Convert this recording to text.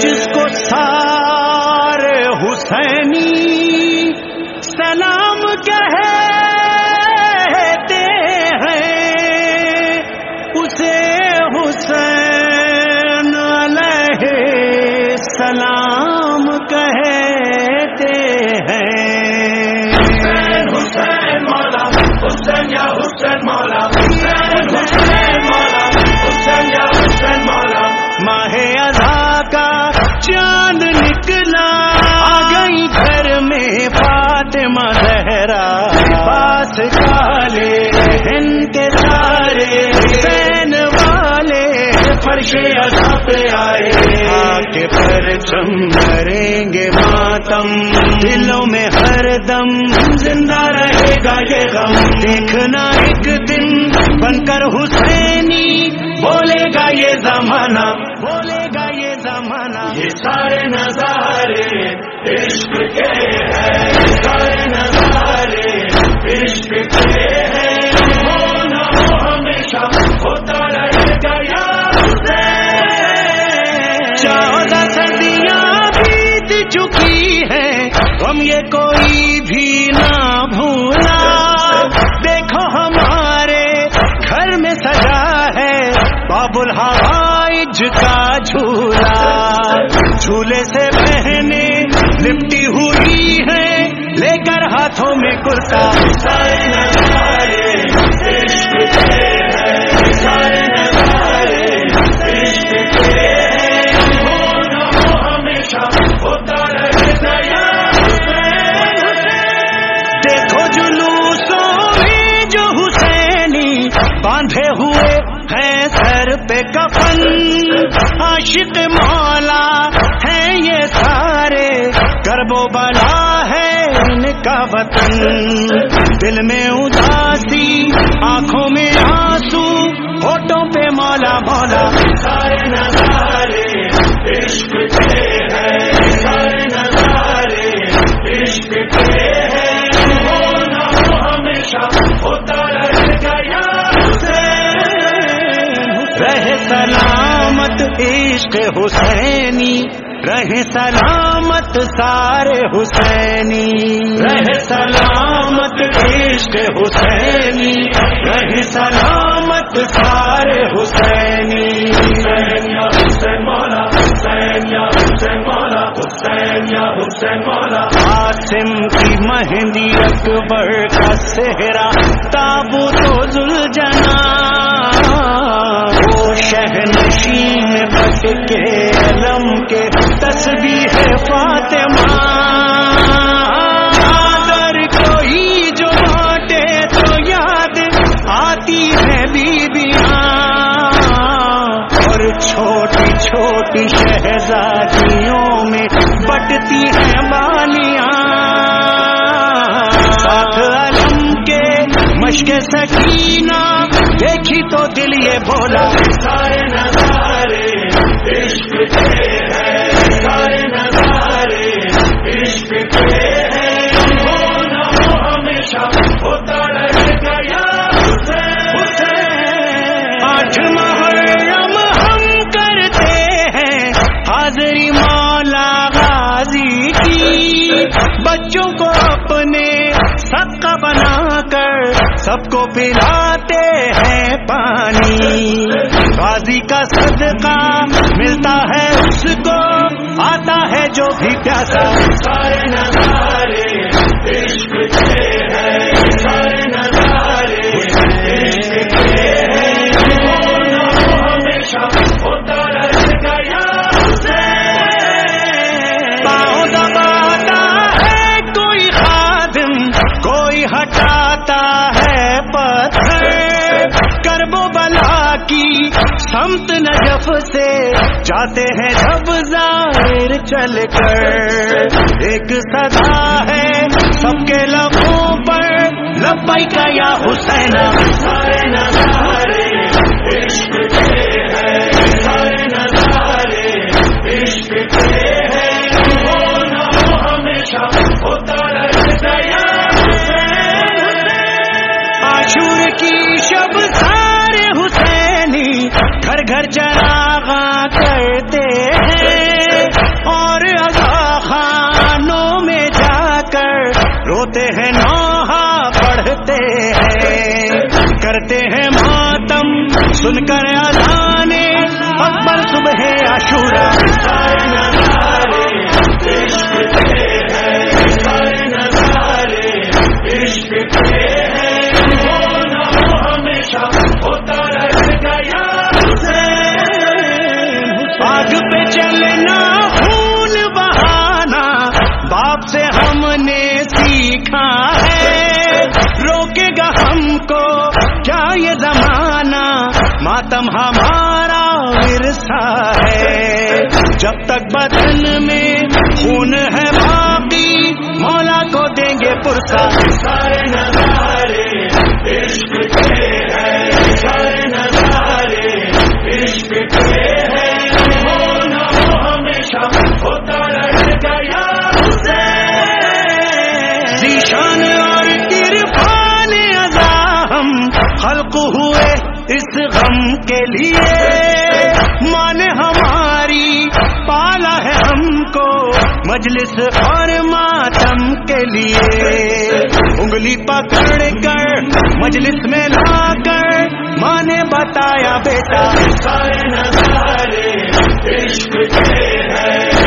جس کو سارے حسینی سلام کہتے ہیں اسے حسین علیہ سلام کالے کے سارے حسین والے فرش ادا پہ آئے۔ آ کے پرچم کریں گے ماتم دلوں میں ہر دم زندہ رہے گا یہ غم۔ دیکھنا ایک دن بن کر حسینی بولے گا یہ زمانہ بولے گا یہ زمانہ۔ یہ سارے نظارے عشق کے ہیں۔ کوئی بھی نہ بھولا۔ دیکھو ہمارے گھر میں سجا ہے باب الحوائج کا جھولا۔ جھولے سے بہنے لپٹی ہوئی ہے لے کر ہاتھوں میں کرتا۔ ہوئے ہیں سر پہ کفن۔ عاشق مولا ہیں یہ سارے۔ کرب و بلا ہے ان کا وطن۔ دل میں اداسی، آنکھوں میں آنسو۔ ہوٹوں پہ مولا مولا۔ سارے نظارے، عشق سلامت عشق حسینی رہ سلامت سارے حسینی۔ رہ سلامت عشق حسینی رہ سلامت سارے حسینی۔ حسین یا حسین مولا حسین یا حسین مولا حسین یا حسین مولا۔ قاسم کی مہندی اکبر کا صحرا تابو تو زلجنا شہنشین کے علم کے تصویر ہے فاطمہ۔ آدر کوئی جو بانٹے تو یاد آتی ہے بیبیاں۔ اور چھوٹی چھوٹی شہزادیوں میں بٹتی ہیں بالیاں۔ ساتھ علم کے مشق سکینہ، دیکھی تو دل یہ بولا سارے نظارے عشق کے سب کو پلاتے ہیں پانی۔ غازی کا صدقہ ملتا ہے اس کو۔ آتا ہے جو بھی پیاسا۔ سارے نظارے جاتے ہیں جب ظاہر چل کر۔ ایک صدا ہے سب کے لبوں پر۔ لبائی کا یا حسین، سارے نظارے۔ عشق کے ہیں گھر گھر چراغا کرتے ہیں اور خانوں میں جا کر روتے ہیں، نوحہ پڑھتے ہیں۔ کرتے ہیں ماتم، سن کر اذانے اکبر، صبح عاشورہ۔ عشق ماتم ہمارا ورثہ ہے۔ جب تک بدن میں خون ہے باقی مولا کو دیں گے پرسا سارے نظارے عشق کے ہیں۔ سارے نظارے عشق کے ہیں۔ ہو نہ ہو ہمیشہ ہوتا رہے گا یار حسین۔ ذیشان اور عرفان ازا ہم خلق ہوئے اس غم کے لیے مان ہماری پالا ہے ہم کو مجلس اور ماتم کے لیے۔ انگلی پکڑ کر مجلس میں لا کر ماں نے بتایا بیٹا۔ سارے نظارے عشق کے ہیں۔